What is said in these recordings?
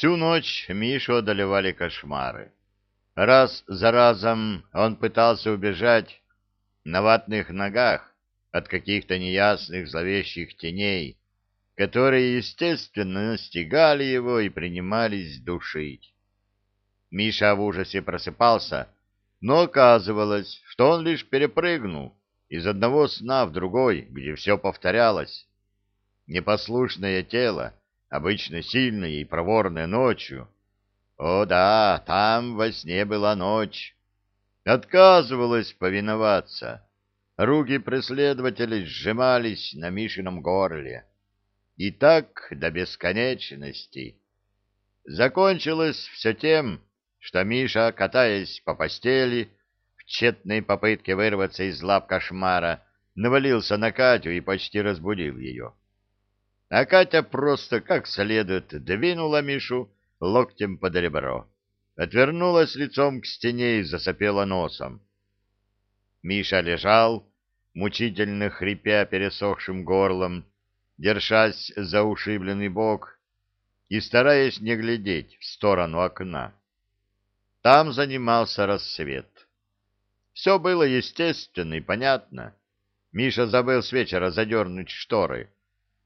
Всю ночь Мишу одолевали кошмары. Раз за разом он пытался убежать на ватных ногах от каких-то неясных зловещих теней, которые, естественно, настигали его и принимались душить. Миша в ужасе просыпался, но оказывалось, что он лишь перепрыгнул из одного сна в другой, где все повторялось. Непослушное тело, обычно сильное и проворное ночью, о да, там во сне была ночь, отказывалось повиноваться. Руки преследователей сжимались на Мишином горле. И так до бесконечности. Закончилось все тем, что Миша, катаясь по постели, в тщетной попытке вырваться из лап кошмара, навалился на Катю и почти разбудил ее. А Катя просто как следует двинула Мишу локтем под ребро, отвернулась лицом к стене и засопела носом. Миша лежал, мучительно хрипя пересохшим горлом, держась за ушибленный бок и стараясь не глядеть в сторону окна. Там занимался рассвет. Все было естественно и понятно. Миша забыл с вечера задернуть шторы.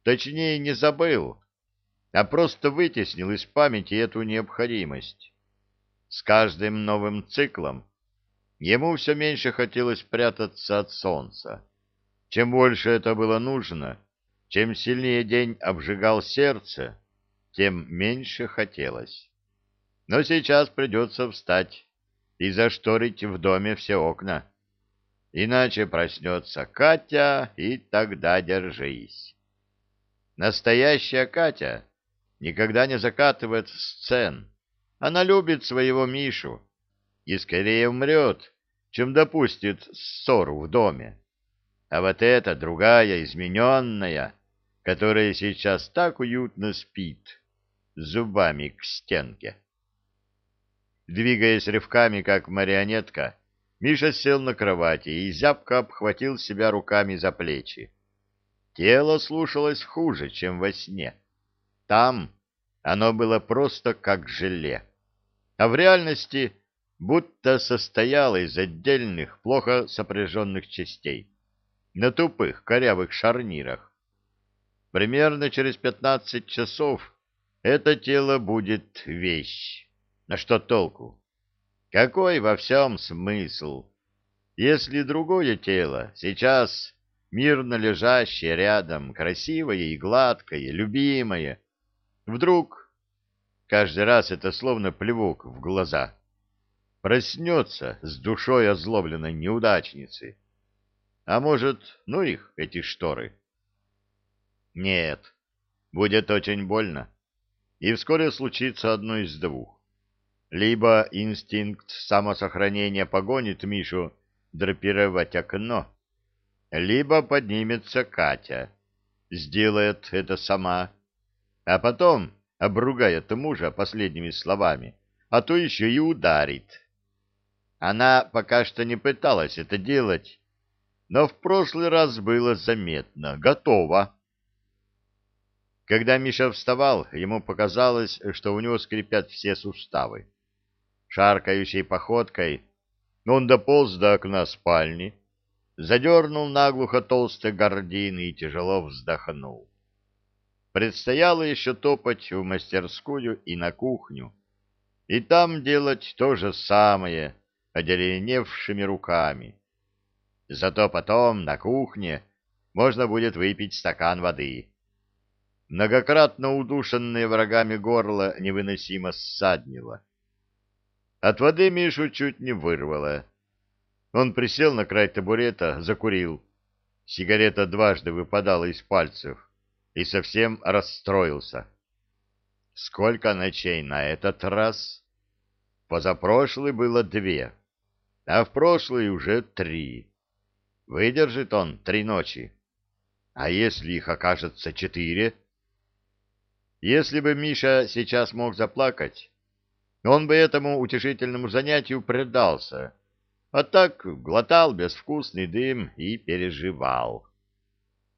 Точнее, не забыл, а просто вытеснил из памяти эту необходимость. С каждым новым циклом ему все меньше хотелось прятаться от солнца. Чем больше это было нужно, чем сильнее день обжигал сердце, тем меньше хотелось. Но сейчас придется встать и зашторить в доме все окна. Иначе проснется Катя, и тогда держись. Настоящая Катя никогда не закатывает сцен. Она любит своего Мишу и скорее умрет, чем допустит ссору в доме. А вот эта другая, измененная, которая сейчас так уютно спит, зубами к стенке. Двигаясь рывками, как марионетка, Миша сел на кровати и зябко обхватил себя руками за плечи. Тело слушалось хуже, чем во сне. Там оно было просто как желе, а в реальности будто состояло из отдельных, плохо сопряженных частей, на тупых корявых шарнирах. Примерно через пятнадцать часов это тело будет вещь. На что толку? Какой во всем смысл? Если другое тело сейчас мирно лежащее рядом, красивое и гладкое, любимое, вдруг каждый раз это словно плевок в глаза. Проснется с душой озлобленной неудачницы. А может, ну их, эти шторы? Нет, будет очень больно. И вскоре случится одно из двух. Либо инстинкт самосохранения погонит Мишу драпировать окно, либо поднимется Катя, сделает это сама, а потом обругает мужа последними словами, а то еще и ударит. Она пока что не пыталась это делать, но в прошлый раз было заметно, готова. Когда Миша вставал, ему показалось, что у него скрипят все суставы шаркающей походкой, он дополз до окна спальни, задернул наглухо толстые гордины и тяжело вздохнул. Предстояло еще топать в мастерскую и на кухню, и там делать то же самое, одеревневшими руками. Зато потом на кухне можно будет выпить стакан воды. Многократно удушенное врагами горло невыносимо ссаднило. От воды Мишу чуть не вырвало. Он присел на край табурета, закурил. Сигарета дважды выпадала из пальцев и совсем расстроился. Сколько ночей на этот раз? Позапрошлый было две, а в прошлый уже три. Выдержит он три ночи. А если их окажется четыре? Если бы Миша сейчас мог заплакать, он бы этому утешительному занятию предался, а так глотал безвкусный дым и переживал.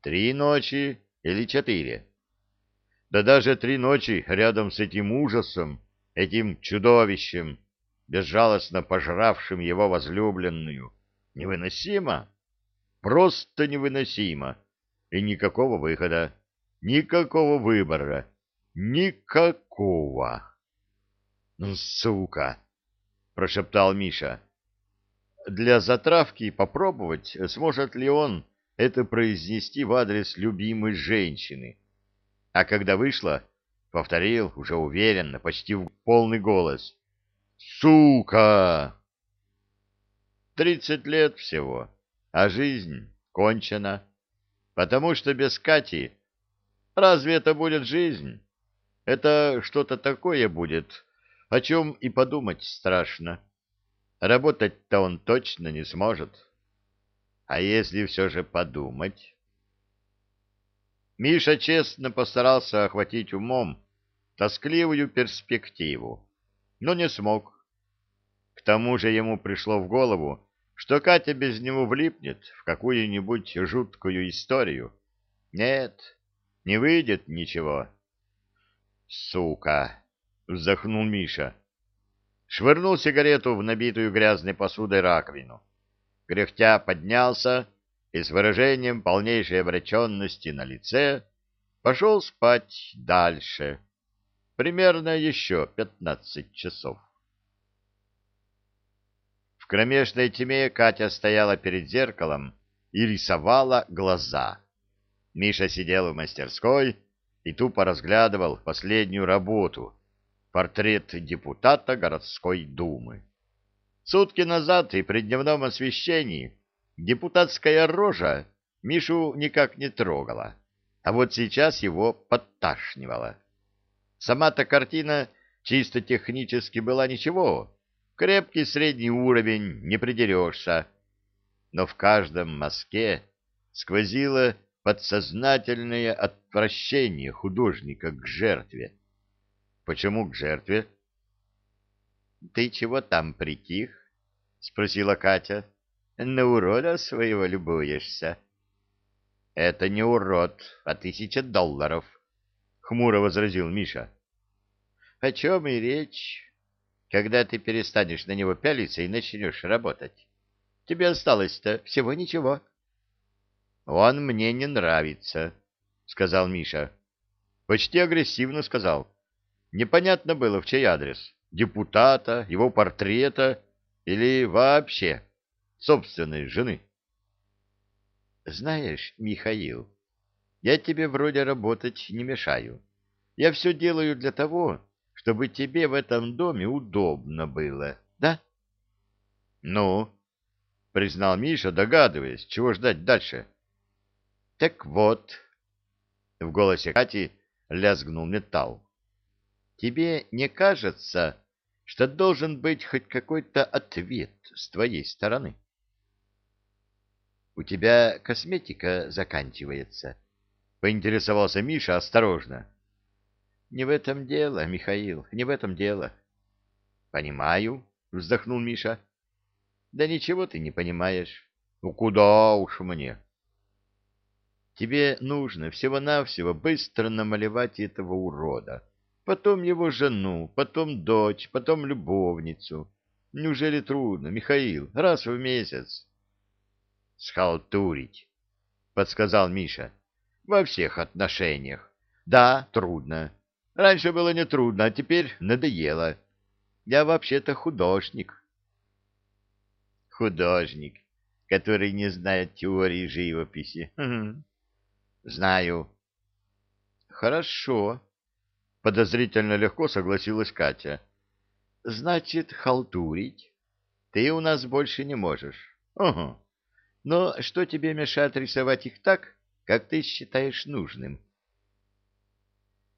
Три ночи или четыре? Да даже три ночи рядом с этим ужасом, этим чудовищем, безжалостно пожравшим его возлюбленную, невыносимо, просто невыносимо, и никакого выхода, никакого выбора, никакого. «Ну, сука!» — прошептал Миша. Для затравки попробовать, сможет ли он это произнести в адрес любимой женщины. А когда вышло, повторил уже уверенно, почти в полный голос. «Сука!» Тридцать лет всего, а жизнь кончена. Потому что без Кати разве это будет жизнь? Это что-то такое будет, о чем и подумать страшно. Работать-то он точно не сможет. А если все же подумать? Миша честно постарался охватить умом тоскливую перспективу, но не смог. К тому же ему пришло в голову, что Катя без него влипнет в какую-нибудь жуткую историю. Нет, не выйдет ничего. «Сука!» — вздохнул Миша. Швырнул сигарету в набитую грязной посудой раковину кряхтя поднялся и с выражением полнейшей обреченности на лице пошел спать дальше, примерно еще пятнадцать часов. В кромешной тьме Катя стояла перед зеркалом и рисовала глаза. Миша сидел в мастерской и тупо разглядывал последнюю работу — портрет депутата городской думы. Сутки назад и при дневном освещении депутатская рожа Мишу никак не трогала, а вот сейчас его подташнивала. Сама-то картина чисто технически была ничего, крепкий средний уровень, не придерешься. Но в каждом мазке сквозило подсознательное отвращение художника к жертве. Почему к жертве? — Ты чего там притих? — спросила Катя. — На урода своего любуешься? — Это не урод, а тысяча долларов, — хмуро возразил Миша. — О чем и речь, когда ты перестанешь на него пялиться и начнешь работать? Тебе осталось-то всего ничего. — Он мне не нравится, — сказал Миша. Почти агрессивно сказал. Непонятно было, в чей адрес депутата, его портрета или вообще собственной жены. Знаешь, Михаил, я тебе вроде работать не мешаю. Я все делаю для того, чтобы тебе в этом доме удобно было, да? Ну, признал Миша, догадываясь, чего ждать дальше. Так вот, в голосе Кати лязгнул металл. Тебе не кажется, что должен быть хоть какой-то ответ с твоей стороны? У тебя косметика заканчивается, поинтересовался Миша осторожно. Не в этом дело, Михаил, не в этом дело. Понимаю, вздохнул Миша. Да ничего ты не понимаешь. Ну куда уж мне? Тебе нужно всего-навсего быстро намалевать этого урода потом его жену, потом дочь, потом любовницу. Неужели трудно, Михаил, раз в месяц? — Схалтурить, — подсказал Миша. — Во всех отношениях. Да, трудно. Раньше было не трудно, а теперь надоело. Я вообще-то художник. — Художник, который не знает теории живописи. — Знаю. — Хорошо, Подозрительно легко согласилась Катя. Значит, халтурить ты у нас больше не можешь. Угу. Но что тебе мешает рисовать их так, как ты считаешь нужным?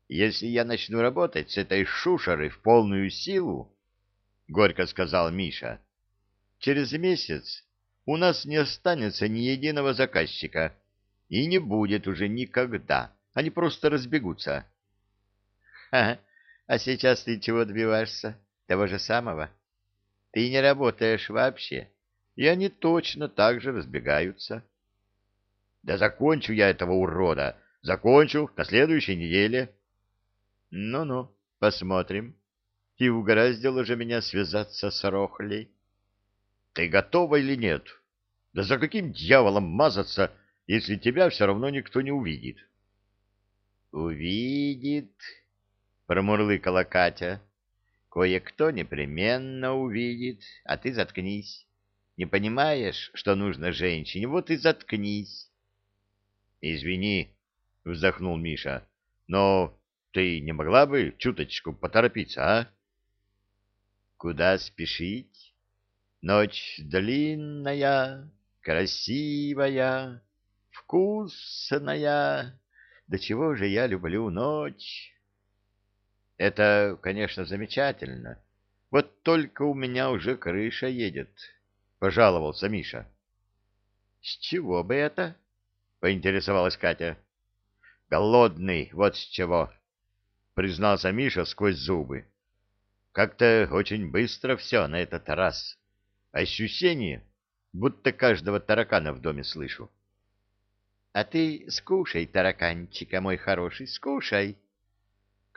Если я начну работать с этой шушерой в полную силу, — горько сказал Миша, — через месяц у нас не останется ни единого заказчика, и не будет уже никогда. Они просто разбегутся. А сейчас ты чего добиваешься? Того же самого? Ты не работаешь вообще, и они точно так же разбегаются. Да закончу я этого урода, закончу на следующей неделе. Ну-ну, посмотрим. И угораздило же меня связаться с Рохлей. Ты готова или нет? Да за каким дьяволом мазаться, если тебя все равно никто не увидит? Увидит, промурлыкала Катя. Кое-кто непременно увидит, а ты заткнись. Не понимаешь, что нужно женщине, вот и заткнись. Извини, вздохнул Миша, но ты не могла бы чуточку поторопиться, а? Куда спешить? Ночь длинная, красивая, вкусная. Да чего же я люблю ночь? Это, конечно, замечательно. Вот только у меня уже крыша едет, — пожаловался Миша. — С чего бы это? — поинтересовалась Катя. — Голодный, вот с чего, — признался Миша сквозь зубы. Как-то очень быстро все на этот раз. Ощущение, будто каждого таракана в доме слышу. — А ты скушай, тараканчика мой хороший, скушай. —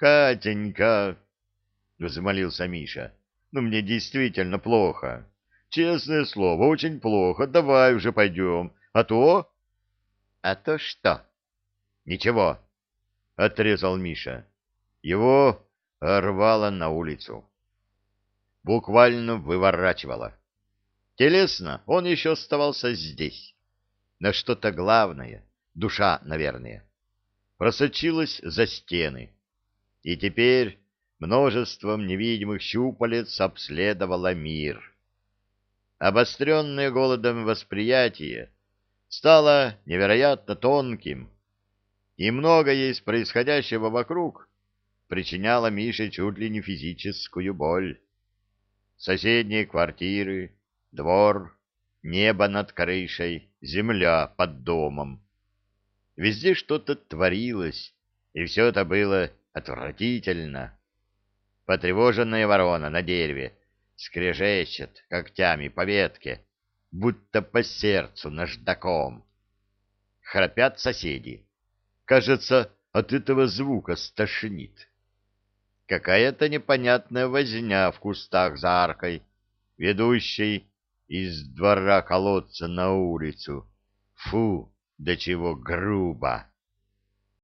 Катенька, — взмолился Миша, — ну мне действительно плохо. Честное слово, очень плохо. Давай уже пойдем. А то... — А то что? — Ничего, — отрезал Миша. Его рвало на улицу буквально выворачивало. Телесно он еще оставался здесь. Но что-то главное, душа, наверное, просочилась за стены. И теперь множеством невидимых щупалец обследовала мир. Обостренное голодом восприятие стало невероятно тонким, и многое из происходящего вокруг причиняло Мише чуть ли не физическую боль соседние квартиры, двор, небо над крышей, земля под домом. Везде что-то творилось, и все это было отвратительно. Потревоженная ворона на дереве скрежещет когтями по ветке, будто по сердцу наждаком. Храпят соседи. Кажется, от этого звука стошнит какая-то непонятная возня в кустах за аркой, ведущей из двора колодца на улицу. Фу, до чего грубо!